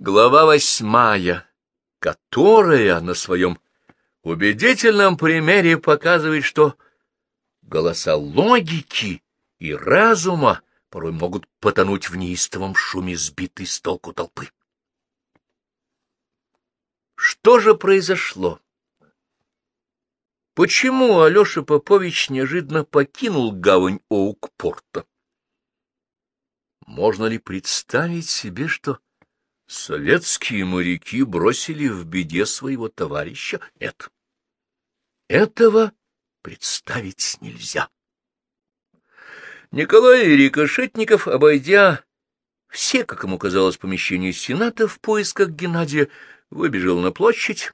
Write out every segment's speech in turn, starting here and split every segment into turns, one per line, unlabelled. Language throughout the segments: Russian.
Глава восьмая, которая на своем убедительном примере показывает, что голоса логики и разума порой могут потонуть в неистовом шуме сбитой с толку толпы. Что же произошло? Почему Алеша Попович неожиданно покинул гавань Оукпорта? Можно ли представить себе, что Советские моряки бросили в беде своего товарища? Нет. Этого представить нельзя. Николай Рикошетников, обойдя все, как ему казалось, помещения Сената в поисках Геннадия, выбежал на площадь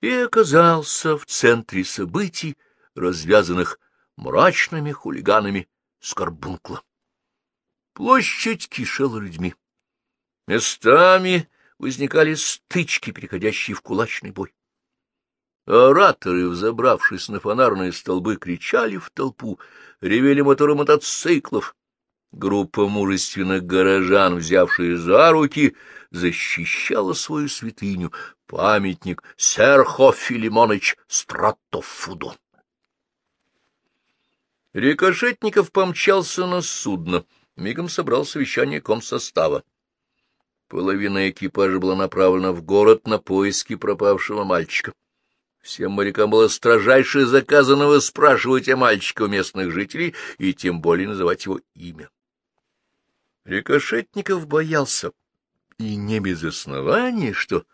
и оказался в центре событий, развязанных мрачными хулиганами Скорбункла. Площадь кишела людьми. Местами возникали стычки, переходящие в кулачный бой. Ораторы, взобравшись на фонарные столбы, кричали в толпу, ревели моторы мотоциклов. Группа мужественных горожан, взявшие за руки, защищала свою святыню, памятник Серхо Филимоныч Стратофудо. Рикошетников помчался на судно, мигом собрал совещание комсостава. Половина экипажа была направлена в город на поиски пропавшего мальчика. Всем морякам было строжайше заказано выспрашивать о мальчике у местных жителей и тем более называть его имя. Рикошетников боялся, и не без основания, что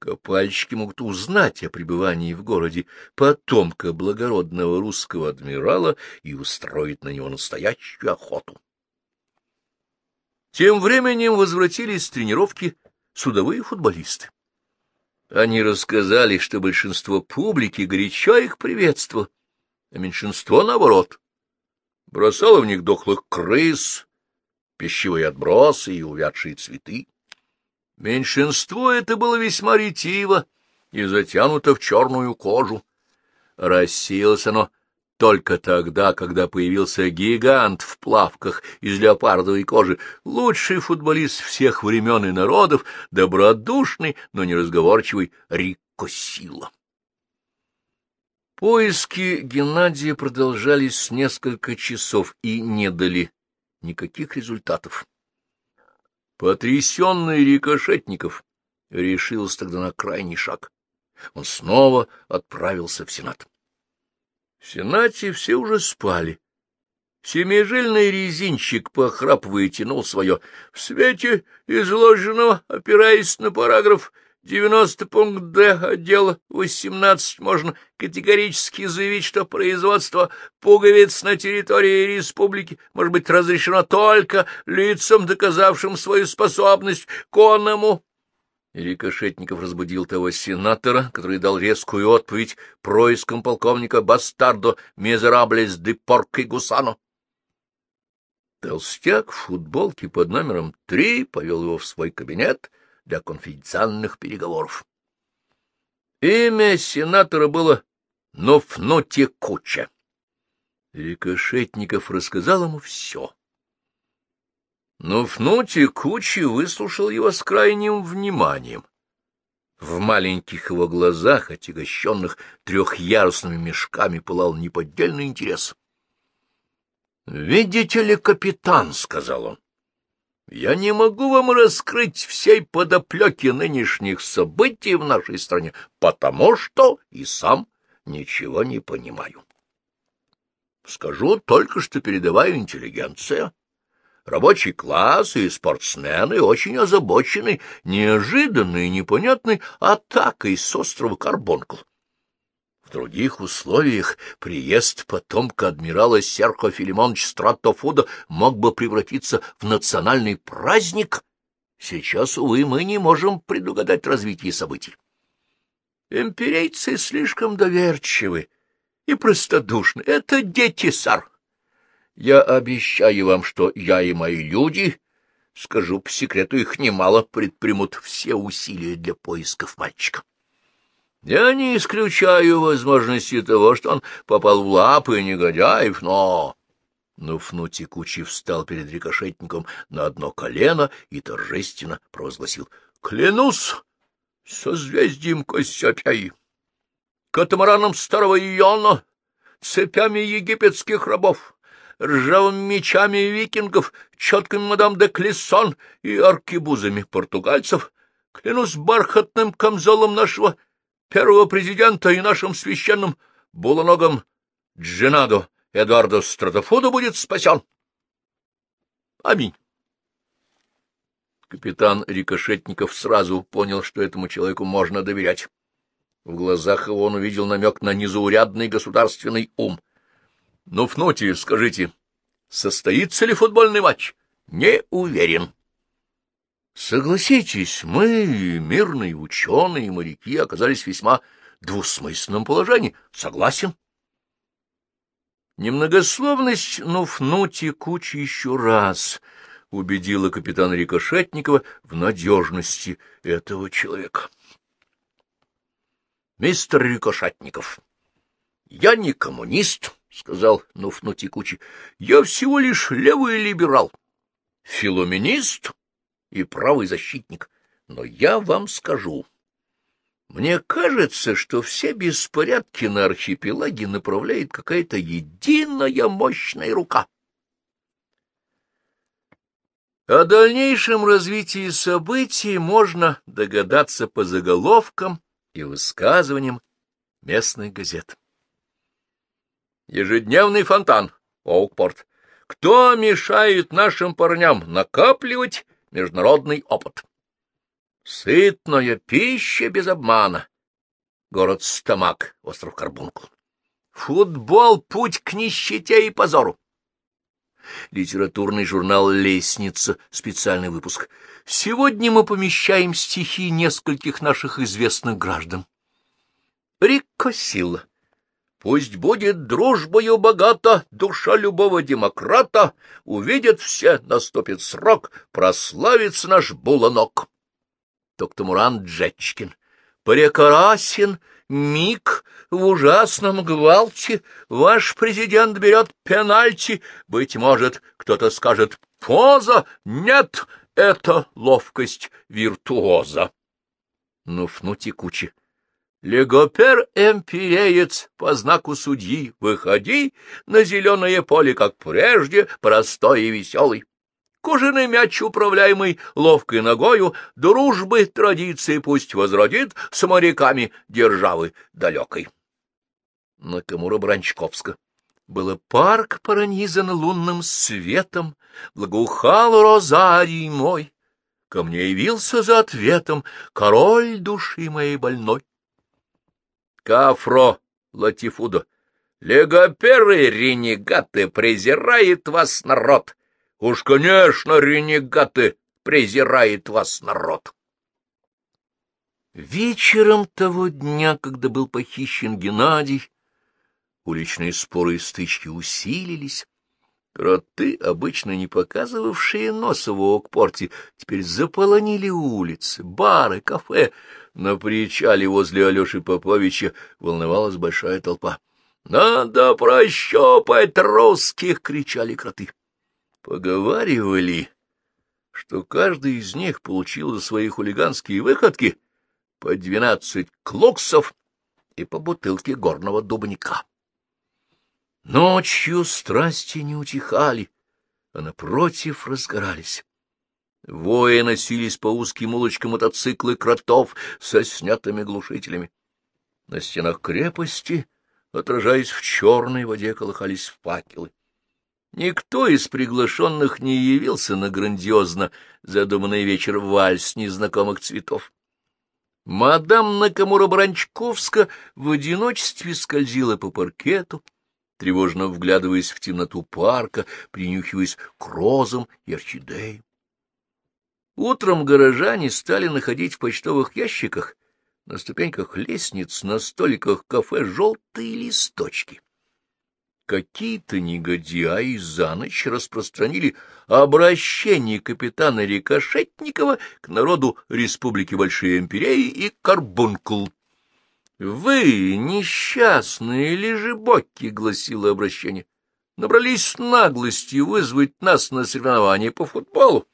копальщики могут узнать о пребывании в городе потомка благородного русского адмирала и устроить на него настоящую охоту. Тем временем возвратились с тренировки судовые футболисты. Они рассказали, что большинство публики горячо их приветствовало, а меньшинство, наоборот, бросало в них дохлых крыс, пищевые отбросы и увядшие цветы. Меньшинство это было весьма ретиво и затянуто в черную кожу. Рассеялось оно только тогда, когда появился гигант в плавках из леопардовой кожи, лучший футболист всех времен и народов, добродушный, но неразговорчивый Рико Сила. Поиски Геннадия продолжались несколько часов и не дали никаких результатов. Потрясенный Рикошетников решился тогда на крайний шаг. Он снова отправился в Сенат. В Сенате все уже спали. Семижильный резинчик, похрапывая, тянул свое. В свете изложенного, опираясь на параграф 90 пункт Д отдела 18, можно категорически заявить, что производство пуговиц на территории республики может быть разрешено только лицам, доказавшим свою способность к онному и Рикошетников разбудил того сенатора, который дал резкую отповедь проискам полковника Бастардо Мезераблес де Порко и Гусано. Толстяк в футболке под номером три повел его в свой кабинет для конфиденциальных переговоров. Имя сенатора было Нофноте Куча. Рикошетников рассказал ему все. Но Фнути Кучи выслушал его с крайним вниманием. В маленьких его глазах, отягощенных трехъярусными мешками, пылал неподдельный интерес. — Видите ли, капитан, — сказал он, — я не могу вам раскрыть всей подоплеки нынешних событий в нашей стране, потому что и сам ничего не понимаю. Скажу только, что передовая интеллигенция Рабочий класс и спортсмены очень озабочены неожиданной и непонятной атакой с острова Карбонкл. В других условиях приезд потомка адмирала Серхо Филимоновича Стратофуда мог бы превратиться в национальный праздник. Сейчас, увы, мы не можем предугадать развитие событий. Имперейцы слишком доверчивы и простодушны. Это дети, сар. Я обещаю вам, что я и мои люди, скажу по секрету, их немало, предпримут все усилия для поисков мальчика. Я не исключаю возможности того, что он попал в лапы негодяев, но Но Кучи встал перед рикошетником на одно колено и торжественно провозгласил. — Клянусь созвездием Кассиопяи, катамараном старого Иона, цепями египетских рабов, ржавыми мечами викингов, четками мадам де Клессон и аркебузами португальцев, клянусь бархатным камзолом нашего первого президента и нашим священным булоногом Дженадо Эдуардо Стратофудо будет спасен. Аминь. Капитан Рикошетников сразу понял, что этому человеку можно доверять. В глазах его он увидел намек на незаурядный государственный ум. — Ну, Фнутий, скажите, состоится ли футбольный матч? — Не уверен. — Согласитесь, мы, мирные ученые и моряки, оказались в весьма двусмысленном положении. Согласен. Немногословность Нуфнути кучи еще раз убедила капитана Рикошетникова в надежности этого человека. — Мистер Рикошетников, я не коммунист, — сказал Нуфнути кучи, — я всего лишь левый либерал, филоменист и правый защитник. Но я вам скажу, мне кажется, что все беспорядки на архипелаге направляет какая-то единая мощная рука. О дальнейшем развитии событий можно догадаться по заголовкам и высказываниям местных газет. Ежедневный фонтан, Оукпорт. Кто мешает нашим парням накапливать международный опыт? Сытная пища без обмана. Город Стамак, остров Карбункул. Футбол — путь к нищете и позору. Литературный журнал «Лестница», специальный выпуск. Сегодня мы помещаем стихи нескольких наших известных граждан. Рикко Силла. Пусть будет дружбою богата душа любого демократа, увидят все, наступит срок, прославится наш буланок. Токтамуран Джечкин. Прекрасен миг в ужасном гвалте, ваш президент берет пенальти, быть может, кто-то скажет «поза», нет, это ловкость виртуоза. Ну, фну текуче. Легопер эмпиреец по знаку судьи, выходи на зеленое поле, как прежде, простой и веселый. Кожаный мяч, управляемый ловкой ногою, дружбы традиции пусть возродит с моряками державы далекой. Накамура Бранчковска. Было парк пронизан лунным светом, благоухал розарий мой. Ко мне явился за ответом король души моей больной. Кафро Латифудо. Легоперы, ренегаты, презирает вас народ. Уж, конечно, ренегаты, презирает вас народ. Вечером того дня, когда был похищен Геннадий, уличные споры и стычки усилились. Кроты, обычно не показывавшие носа в Окпорте, теперь заполонили улицы, бары, кафе. На причале возле Алеши Поповича волновалась большая толпа. «Надо прощупать русских!» — кричали кроты. Поговаривали, что каждый из них получил за свои хулиганские выходки по двенадцать клоксов и по бутылке горного дубника. Ночью страсти не утихали, а напротив разгорались. Вои носились по узким улочкам мотоциклы кротов со снятыми глушителями. На стенах крепости, отражаясь в черной воде, колыхались факелы. Никто из приглашенных не явился на грандиозно задуманный вечер вальс незнакомых цветов. Мадам Накамура Бранчковска в одиночестве скользила по паркету, тревожно вглядываясь в темноту парка, принюхиваясь к розам и орхидеям. Утром горожане стали находить в почтовых ящиках, на ступеньках лестниц, на столиках кафе желтые листочки какие-то негодяи за ночь распространили обращение капитана Рикошетникова к народу Республики Большие Империи и Карбункл. «Вы, несчастные лежебоки!» — гласило обращение. набрались наглости вызвать нас на соревнования по футболу.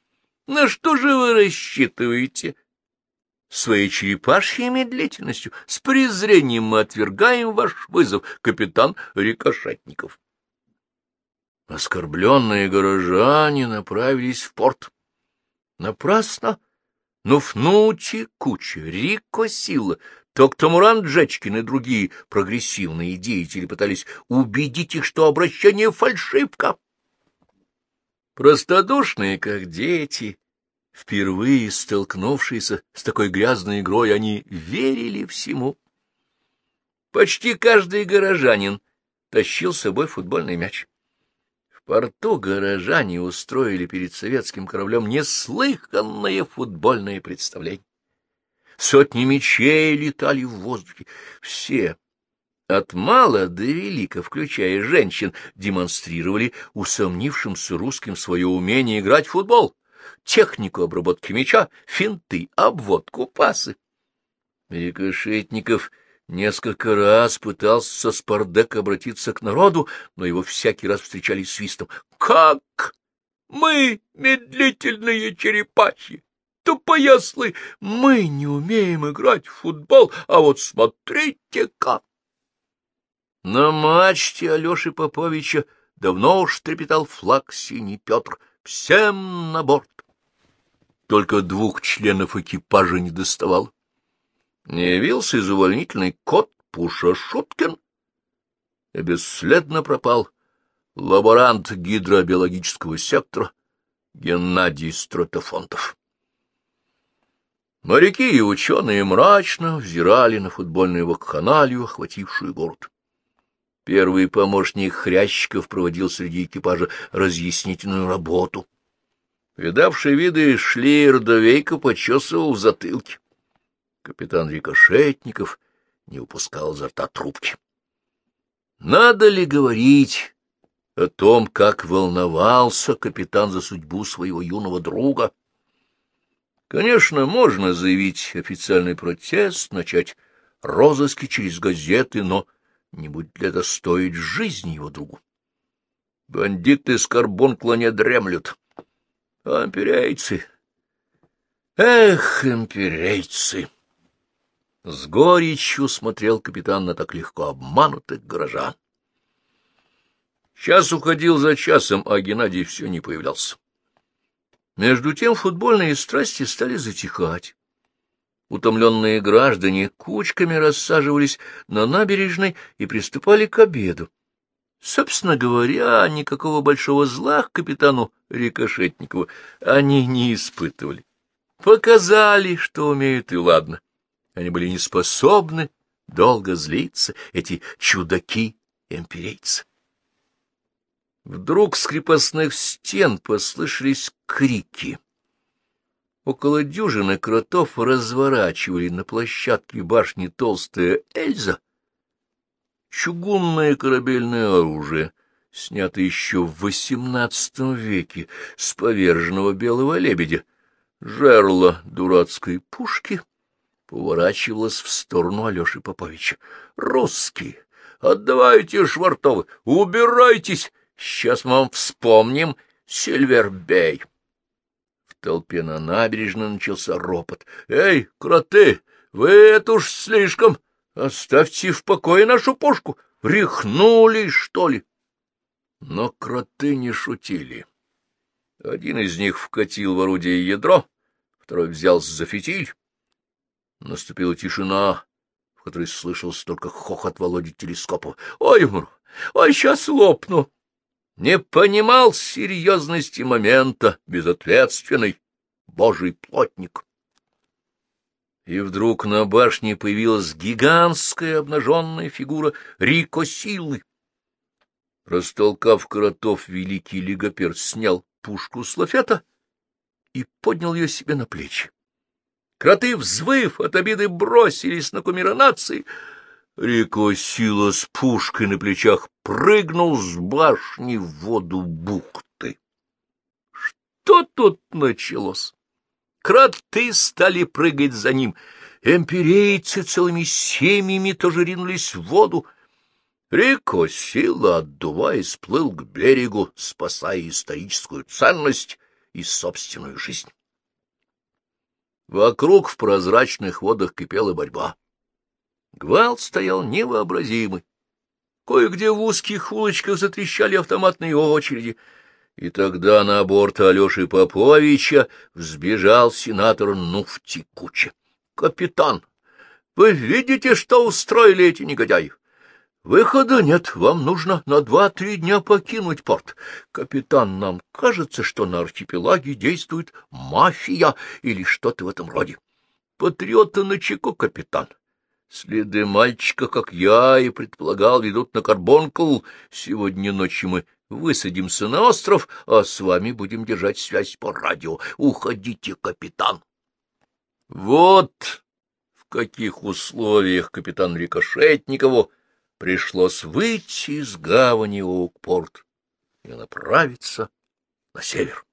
На что же вы рассчитываете? Своей черепашьей медлительностью, с презрением мы отвергаем ваш вызов, капитан Рикошетников. Оскорбленные горожане направились в порт. Напрасно. Но Фнути, Куча, Рико Сила, Токтамуран Джечкин и другие прогрессивные деятели пытались убедить их, что обращение — фальшивка. Простодушные, как дети, впервые столкнувшиеся с такой грязной игрой, они верили всему. Почти каждый горожанин тащил с собой футбольный мяч порту горожане устроили перед советским кораблем неслыханное футбольное представление. Сотни мечей летали в воздухе. Все, от мала до велика, включая женщин, демонстрировали усомнившимся русским свое умение играть в футбол, технику обработки мяча, финты, обводку, пасы. Рикошетников Несколько раз пытался со Спардек обратиться к народу, но его всякий раз встречали свистом. — Как? Мы, медлительные черепахи, тупояслы, мы не умеем играть в футбол, а вот смотрите-ка! На мачте Алеши Поповича давно уж трепетал флаг синий Петр. Всем на борт! Только двух членов экипажа не доставал не явился из увольнительный кот Пуша Шуткин и бесследно пропал лаборант гидробиологического сектора Геннадий Стратофонтов. Моряки и ученые мрачно взирали на футбольную вакханалию, охватившую город. Первый помощник Хрящиков проводил среди экипажа разъяснительную работу. Видавший виды Шлейер Довейко почесывал в затылке. Капитан Рикошетников не упускал изо рта трубки. Надо ли говорить о том, как волновался капитан за судьбу своего юного друга? Конечно, можно заявить официальный протест, начать розыски через газеты, но не будет ли это стоить жизни его другу? Бандиты с карбонкла не дремлют. А имперейцы... Эх, имперейцы! С горечью смотрел капитан на так легко обманутых горожан. Час уходил за часом, а Геннадий все не появлялся. Между тем футбольные страсти стали затихать. Утомленные граждане кучками рассаживались на набережной и приступали к обеду. Собственно говоря, никакого большого зла к капитану Рикошетникову они не испытывали. Показали, что умеют, и ладно. Они были не способны долго злиться, эти чудаки-эмпирейцы. Вдруг с крепостных стен послышались крики. Около дюжины кротов разворачивали на площадке башни толстая Эльза, чугунное корабельное оружие, снятое еще в XVIII веке с поверженного белого лебедя, жерло дурацкой пушки — поворачивалась в сторону Алеши Поповича. — Русские! Отдавайте, Швартовы! Убирайтесь! Сейчас мы вам вспомним Сильвербей! В толпе на набережной начался ропот. — Эй, кроты, вы это уж слишком! Оставьте в покое нашу пушку! Рехнули, что ли? Но кроты не шутили. Один из них вкатил в орудие ядро, второй взялся за фитиль, Наступила тишина, в которой слышался только хохот Володи Телескопов. «Ой, умру! Ой, сейчас лопну!» Не понимал серьезности момента, безответственный божий плотник. И вдруг на башне появилась гигантская обнаженная фигура Рико Силы. Растолкав коротов, великий лигоперт снял пушку с лафета и поднял ее себе на плечи. Кроты, взвыв от обиды, бросились на кумира нации. Рико Сила с пушкой на плечах прыгнул с башни в воду бухты. Что тут началось? Кроты стали прыгать за ним. Эмпирейцы целыми семьями тоже ринулись в воду. Рико, сила отдуваясь, плыл к берегу, спасая историческую ценность и собственную жизнь. Вокруг в прозрачных водах кипела борьба. Гвалт стоял невообразимый. Кое-где в узких улочках затрещали автоматные очереди, и тогда на борт Алеши Поповича взбежал сенатор Нуфти Куча. — Капитан, вы видите, что устроили эти негодяи? Выхода нет, вам нужно на два-три дня покинуть порт. Капитан, нам кажется, что на архипелаге действует мафия или что-то в этом роде. Патриоты на чеку, капитан. Следы мальчика, как я и предполагал, ведут на Карбонкл. Сегодня ночью мы высадимся на остров, а с вами будем держать связь по радио. Уходите, капитан. Вот в каких условиях капитан Рикошетникову пришлось выйти из гавани Оукпорт и направиться на север.